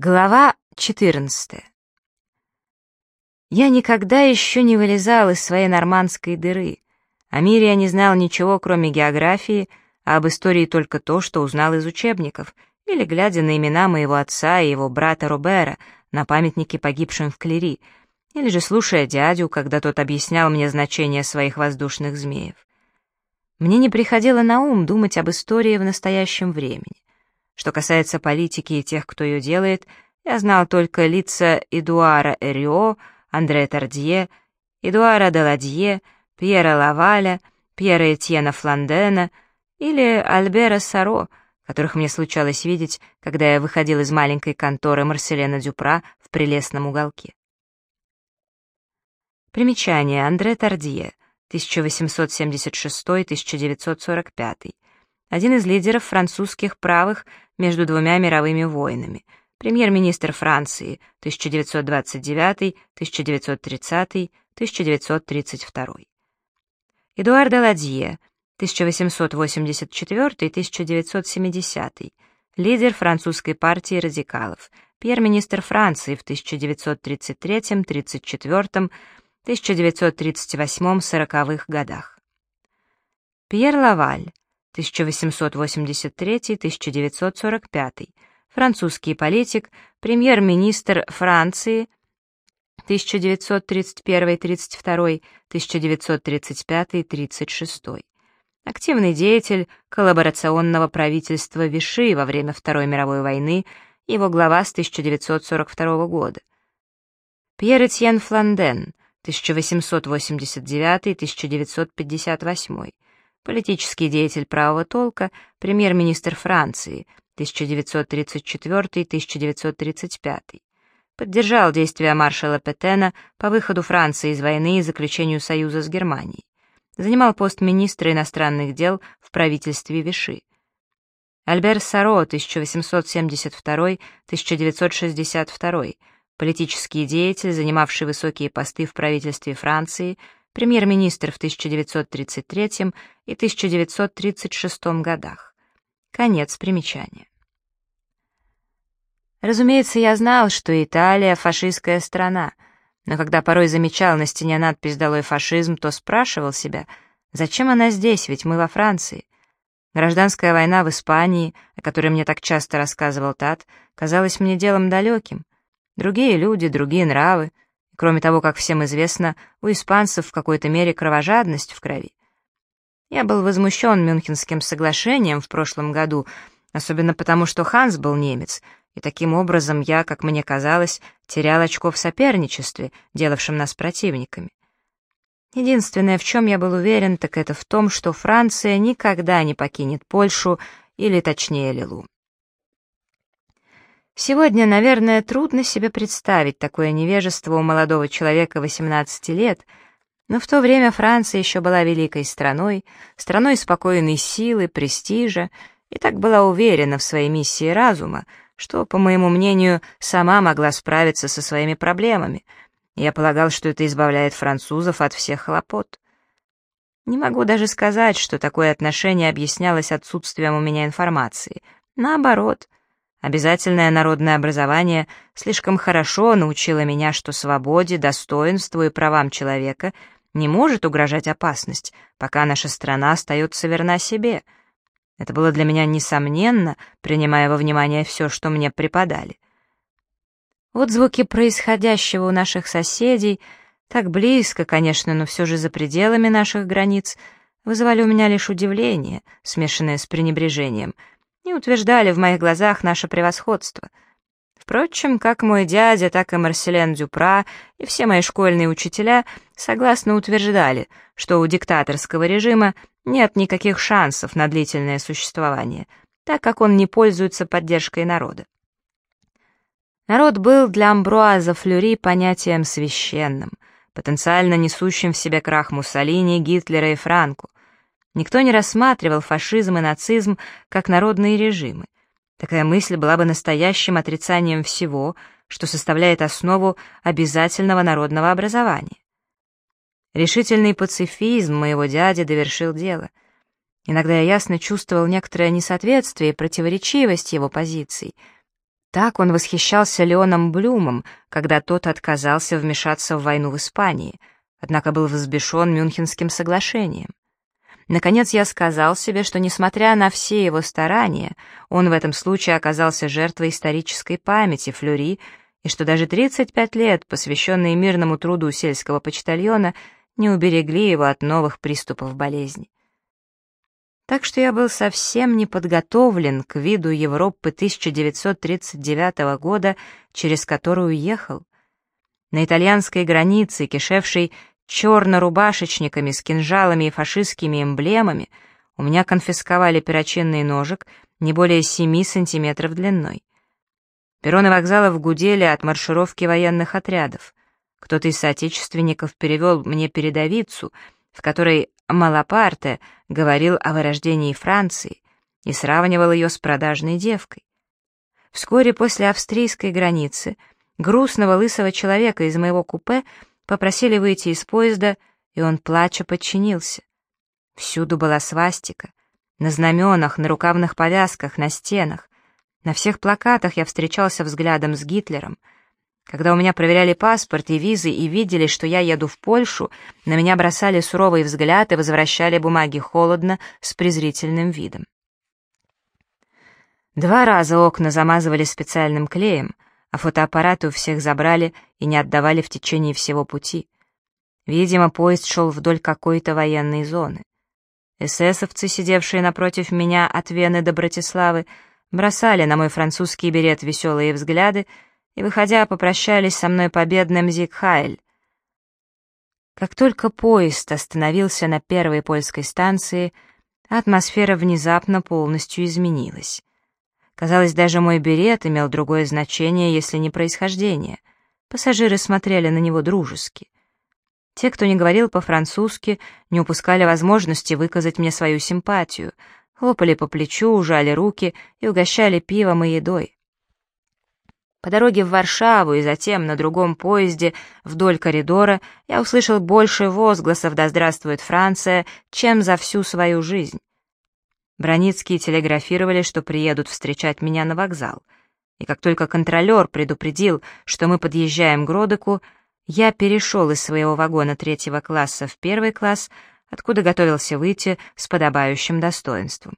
Глава 14 Я никогда еще не вылезал из своей нормандской дыры. О мире я не знал ничего, кроме географии, а об истории только то, что узнал из учебников, или глядя на имена моего отца и его брата Робера на памятнике погибшим в Клери, или же слушая дядю, когда тот объяснял мне значение своих воздушных змеев. Мне не приходило на ум думать об истории в настоящем времени. Что касается политики и тех, кто ее делает, я знал только лица Эдуара Эрио, Андре Тардье, Эдуара Деладье, Пьера Лаваля, Пьера Этьена Фландена или Альбера Саро, которых мне случалось видеть, когда я выходил из маленькой конторы Марселена Дюпра в прелестном уголке. Примечание. Андре Тардье, 1876-1945 один из лидеров французских правых между двумя мировыми войнами, премьер-министр Франции 1929-1930-1932. Эдуард Даладье 1884-1970, лидер французской партии радикалов, премьер-министр Франции в 1933-34, 1938-40 годах. Пьер Лаваль 1883-1945, французский политик, премьер-министр Франции 1931-32, 1935-36. Активный деятель коллаборационного правительства Виши во время Второй мировой войны, его глава с 1942 года. Пьер Этьен Фланден, 1889-1958 политический деятель правого толка, премьер-министр Франции 1934-1935. Поддержал действия маршала Петена по выходу Франции из войны и заключению союза с Германией. Занимал пост министра иностранных дел в правительстве Виши. Альбер Саро, 1872-1962, политический деятель, занимавший высокие посты в правительстве Франции, премьер-министр в 1933 и 1936 годах. Конец примечания. Разумеется, я знал, что Италия — фашистская страна, но когда порой замечал на стене надпись «Долой фашизм», то спрашивал себя, зачем она здесь, ведь мы во Франции. Гражданская война в Испании, о которой мне так часто рассказывал Тат, казалась мне делом далеким. Другие люди, другие нравы — Кроме того, как всем известно, у испанцев в какой-то мере кровожадность в крови. Я был возмущен Мюнхенским соглашением в прошлом году, особенно потому, что Ханс был немец, и таким образом я, как мне казалось, терял очко в соперничестве, делавшем нас противниками. Единственное, в чем я был уверен, так это в том, что Франция никогда не покинет Польшу, или точнее Лилу. Сегодня, наверное, трудно себе представить такое невежество у молодого человека 18 лет, но в то время Франция еще была великой страной, страной спокойной силы, престижа, и так была уверена в своей миссии разума, что, по моему мнению, сама могла справиться со своими проблемами. Я полагал, что это избавляет французов от всех хлопот. Не могу даже сказать, что такое отношение объяснялось отсутствием у меня информации. Наоборот — Обязательное народное образование слишком хорошо научило меня, что свободе, достоинству и правам человека не может угрожать опасность, пока наша страна остается верна себе. Это было для меня несомненно, принимая во внимание все, что мне преподали. Вот звуки происходящего у наших соседей, так близко, конечно, но все же за пределами наших границ, вызывали у меня лишь удивление, смешанное с пренебрежением — и утверждали в моих глазах наше превосходство. Впрочем, как мой дядя, так и Марселен Дюпра и все мои школьные учителя согласно утверждали, что у диктаторского режима нет никаких шансов на длительное существование, так как он не пользуется поддержкой народа. Народ был для Амбруаза Флюри понятием священным, потенциально несущим в себе крах Муссолини, Гитлера и Франку, Никто не рассматривал фашизм и нацизм как народные режимы. Такая мысль была бы настоящим отрицанием всего, что составляет основу обязательного народного образования. Решительный пацифизм моего дяди довершил дело. Иногда я ясно чувствовал некоторое несоответствие и противоречивость его позиций. Так он восхищался Леоном Блюмом, когда тот отказался вмешаться в войну в Испании, однако был взбешен Мюнхенским соглашением. Наконец я сказал себе, что, несмотря на все его старания, он в этом случае оказался жертвой исторической памяти Флюри, и что даже 35 лет, посвященные мирному труду сельского почтальона, не уберегли его от новых приступов болезни. Так что я был совсем не подготовлен к виду Европы 1939 года, через которую ехал. На итальянской границе, кишевшей черно-рубашечниками с кинжалами и фашистскими эмблемами, у меня конфисковали перочинный ножик не более 7 сантиметров длиной. Перроны вокзалов гудели от маршировки военных отрядов. Кто-то из соотечественников перевел мне передовицу, в которой Малапарте говорил о вырождении Франции и сравнивал ее с продажной девкой. Вскоре после австрийской границы грустного лысого человека из моего купе попросили выйти из поезда, и он, плача, подчинился. Всюду была свастика. На знаменах, на рукавных повязках, на стенах. На всех плакатах я встречался взглядом с Гитлером — когда у меня проверяли паспорт и визы и видели, что я еду в Польшу, на меня бросали суровый взгляд и возвращали бумаги холодно, с презрительным видом. Два раза окна замазывали специальным клеем, а фотоаппараты у всех забрали и не отдавали в течение всего пути. Видимо, поезд шел вдоль какой-то военной зоны. Эсэсовцы, сидевшие напротив меня от Вены до Братиславы, бросали на мой французский берет веселые взгляды, и, выходя, попрощались со мной победным Зигхайль. Как только поезд остановился на первой польской станции, атмосфера внезапно полностью изменилась. Казалось, даже мой берет имел другое значение, если не происхождение. Пассажиры смотрели на него дружески. Те, кто не говорил по-французски, не упускали возможности выказать мне свою симпатию, хлопали по плечу, ужали руки и угощали пивом и едой. По дороге в Варшаву и затем на другом поезде вдоль коридора я услышал больше возгласов «Да здравствует Франция», чем за всю свою жизнь. Броницкие телеграфировали, что приедут встречать меня на вокзал. И как только контролер предупредил, что мы подъезжаем к Гродеку, я перешел из своего вагона третьего класса в первый класс, откуда готовился выйти с подобающим достоинством.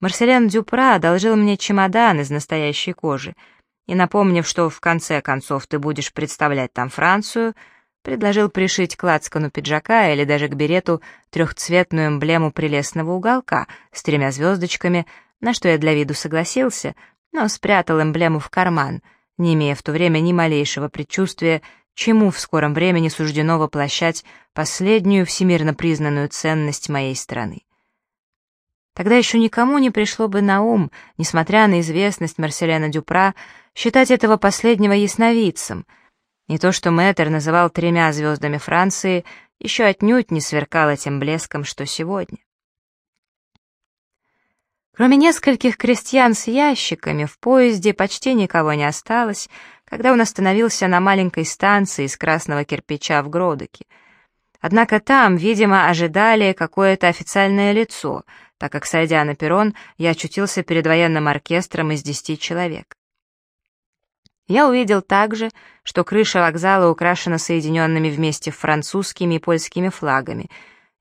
Марселен Дюпра одолжил мне чемодан из настоящей кожи — и, напомнив, что в конце концов ты будешь представлять там Францию, предложил пришить к лацкану пиджака или даже к берету трехцветную эмблему прелестного уголка с тремя звездочками, на что я для виду согласился, но спрятал эмблему в карман, не имея в то время ни малейшего предчувствия, чему в скором времени суждено воплощать последнюю всемирно признанную ценность моей страны. Тогда еще никому не пришло бы на ум, несмотря на известность Марселена Дюпра, считать этого последнего ясновидцем. Не то, что Мэтр называл тремя звездами Франции, еще отнюдь не сверкало тем блеском, что сегодня. Кроме нескольких крестьян с ящиками, в поезде почти никого не осталось, когда он остановился на маленькой станции из красного кирпича в Гродоке. Однако там, видимо, ожидали какое-то официальное лицо, так как, сойдя на перрон, я очутился перед военным оркестром из десяти человек. Я увидел также, что крыша вокзала украшена соединенными вместе французскими и польскими флагами.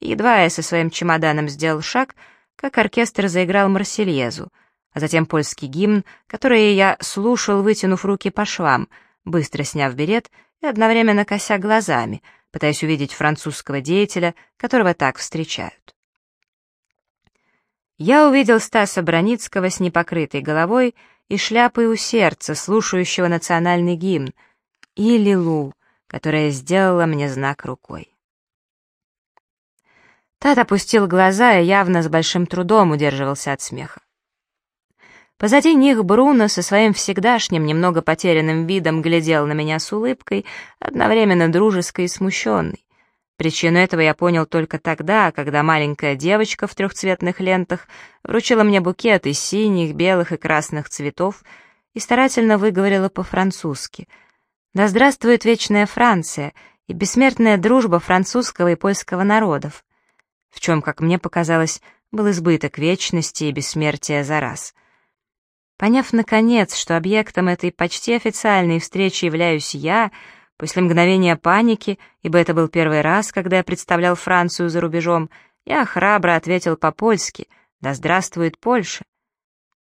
едва я со своим чемоданом сделал шаг, как оркестр заиграл Марсельезу, а затем польский гимн, который я слушал, вытянув руки по швам, быстро сняв берет и одновременно кося глазами, пытаясь увидеть французского деятеля, которого так встречают. Я увидел Стаса Броницкого с непокрытой головой и шляпой у сердца, слушающего национальный гимн, и Лилу, которая сделала мне знак рукой. Тат опустил глаза и явно с большим трудом удерживался от смеха. Позади них Бруно со своим всегдашним, немного потерянным видом глядел на меня с улыбкой, одновременно дружеской и смущенной. Причину этого я понял только тогда, когда маленькая девочка в трехцветных лентах вручила мне букет из синих, белых и красных цветов и старательно выговорила по-французски. «Да здравствует вечная Франция и бессмертная дружба французского и польского народов!» В чем, как мне показалось, был избыток вечности и бессмертия за раз. Поняв, наконец, что объектом этой почти официальной встречи являюсь я, после мгновения паники, ибо это был первый раз, когда я представлял Францию за рубежом, я храбро ответил по-польски «Да здравствует Польша!».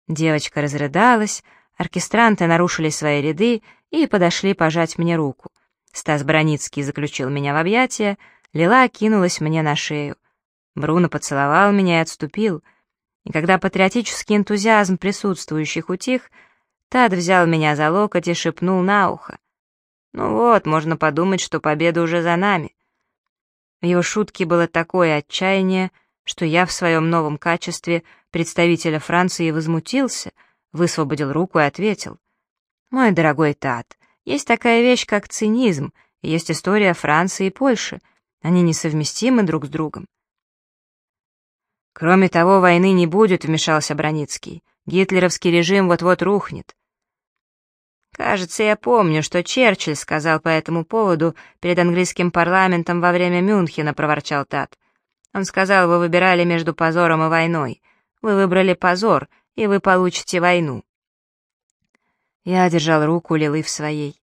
Девочка разрыдалась, оркестранты нарушили свои ряды и подошли пожать мне руку. Стас Броницкий заключил меня в объятия, Лила кинулась мне на шею. Бруно поцеловал меня и отступил. И когда патриотический энтузиазм присутствующих утих, Тад взял меня за локоть и шепнул на ухо. «Ну вот, можно подумать, что победа уже за нами». В его шутке было такое отчаяние, что я в своем новом качестве представителя Франции возмутился, высвободил руку и ответил. «Мой дорогой Тат, есть такая вещь, как цинизм, есть история Франции и Польши. Они несовместимы друг с другом». «Кроме того, войны не будет», — вмешался Броницкий. «Гитлеровский режим вот-вот рухнет». «Кажется, я помню, что Черчилль сказал по этому поводу перед английским парламентом во время Мюнхена», — проворчал Тат. «Он сказал, вы выбирали между позором и войной. Вы выбрали позор, и вы получите войну». Я держал руку Лилы в своей.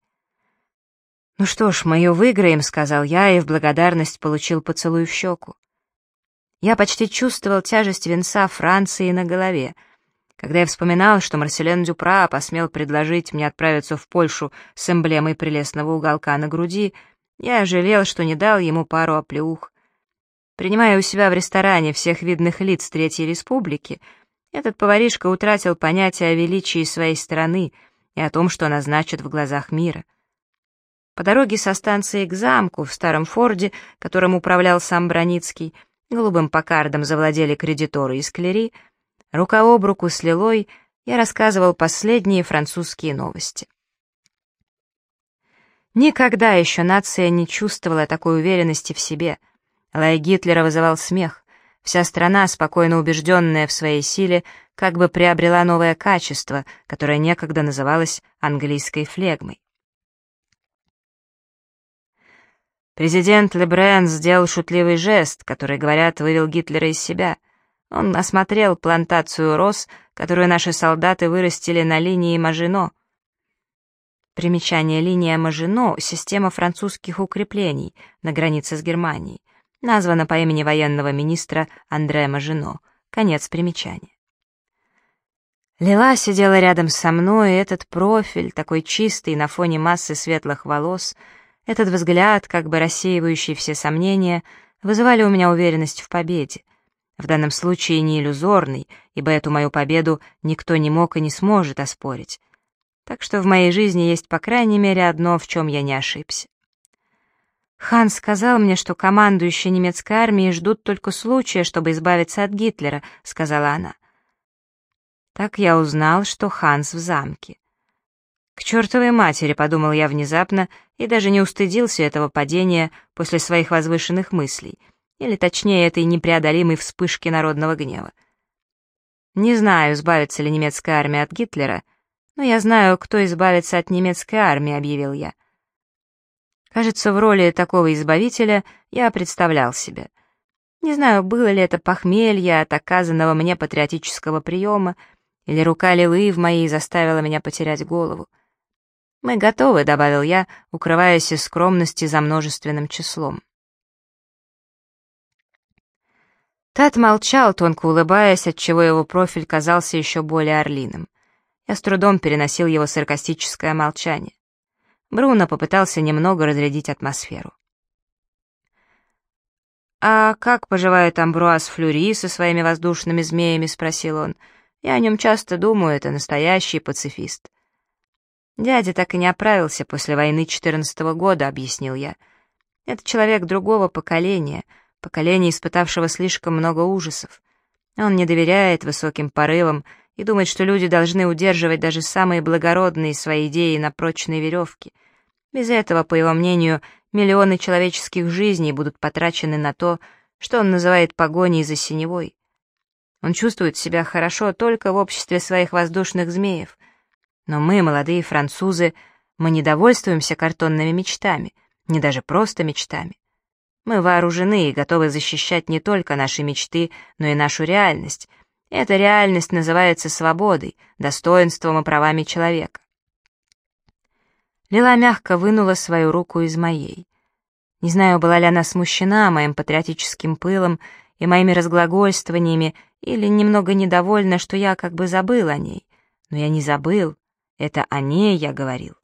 «Ну что ж, мы ее выиграем», — сказал я, и в благодарность получил поцелуй в щеку. Я почти чувствовал тяжесть венца Франции на голове — когда я вспоминал, что Марселен Дюпра посмел предложить мне отправиться в Польшу с эмблемой прелестного уголка на груди, я жалел, что не дал ему пару оплеух. Принимая у себя в ресторане всех видных лиц Третьей Республики, этот поваришка утратил понятие о величии своей страны и о том, что она значит в глазах мира. По дороге со станции к замку в старом форде, которым управлял сам Броницкий, голубым покардом завладели кредиторы из Клери — Рука об руку с Лилой я рассказывал последние французские новости. Никогда еще нация не чувствовала такой уверенности в себе. Лай Гитлера вызывал смех. Вся страна, спокойно убежденная в своей силе, как бы приобрела новое качество, которое некогда называлось английской флегмой. Президент Лебрен сделал шутливый жест, который, говорят, вывел Гитлера из себя — он осмотрел плантацию роз, которую наши солдаты вырастили на линии Мажино. Примечание линия Мажино — система французских укреплений на границе с Германией, названа по имени военного министра Андре Мажино. Конец примечания. Лила сидела рядом со мной, и этот профиль, такой чистый на фоне массы светлых волос, этот взгляд, как бы рассеивающий все сомнения, вызывали у меня уверенность в победе в данном случае не иллюзорный, ибо эту мою победу никто не мог и не сможет оспорить. Так что в моей жизни есть по крайней мере одно, в чем я не ошибся. Ханс сказал мне, что командующие немецкой армией ждут только случая, чтобы избавиться от Гитлера, сказала она. Так я узнал, что Ханс в замке. К чертовой матери, подумал я внезапно и даже не устыдился этого падения после своих возвышенных мыслей — или точнее этой непреодолимой вспышки народного гнева. Не знаю, избавится ли немецкая армия от Гитлера, но я знаю, кто избавится от немецкой армии, объявил я. Кажется, в роли такого избавителя я представлял себя. Не знаю, было ли это похмелье от оказанного мне патриотического приема, или рука Лилы в моей заставила меня потерять голову. «Мы готовы», — добавил я, укрываясь из скромности за множественным числом. Тат молчал, тонко улыбаясь, отчего его профиль казался еще более орлиным. Я с трудом переносил его саркастическое молчание. Бруно попытался немного разрядить атмосферу. «А как поживает Амбруаз Флюри со своими воздушными змеями?» — спросил он. «Я о нем часто думаю, это настоящий пацифист». «Дядя так и не оправился после войны четырнадцатого года», — объяснил я. «Это человек другого поколения, поколение, испытавшего слишком много ужасов. Он не доверяет высоким порывам и думает, что люди должны удерживать даже самые благородные свои идеи на прочной веревке. Без этого, по его мнению, миллионы человеческих жизней будут потрачены на то, что он называет погоней за синевой. Он чувствует себя хорошо только в обществе своих воздушных змеев. Но мы, молодые французы, мы не довольствуемся картонными мечтами, не даже просто мечтами. Мы вооружены и готовы защищать не только наши мечты, но и нашу реальность. Эта реальность называется свободой, достоинством и правами человека. Лила мягко вынула свою руку из моей. Не знаю, была ли она смущена моим патриотическим пылом и моими разглагольствованиями, или немного недовольна, что я как бы забыл о ней. Но я не забыл, это о ней я говорил.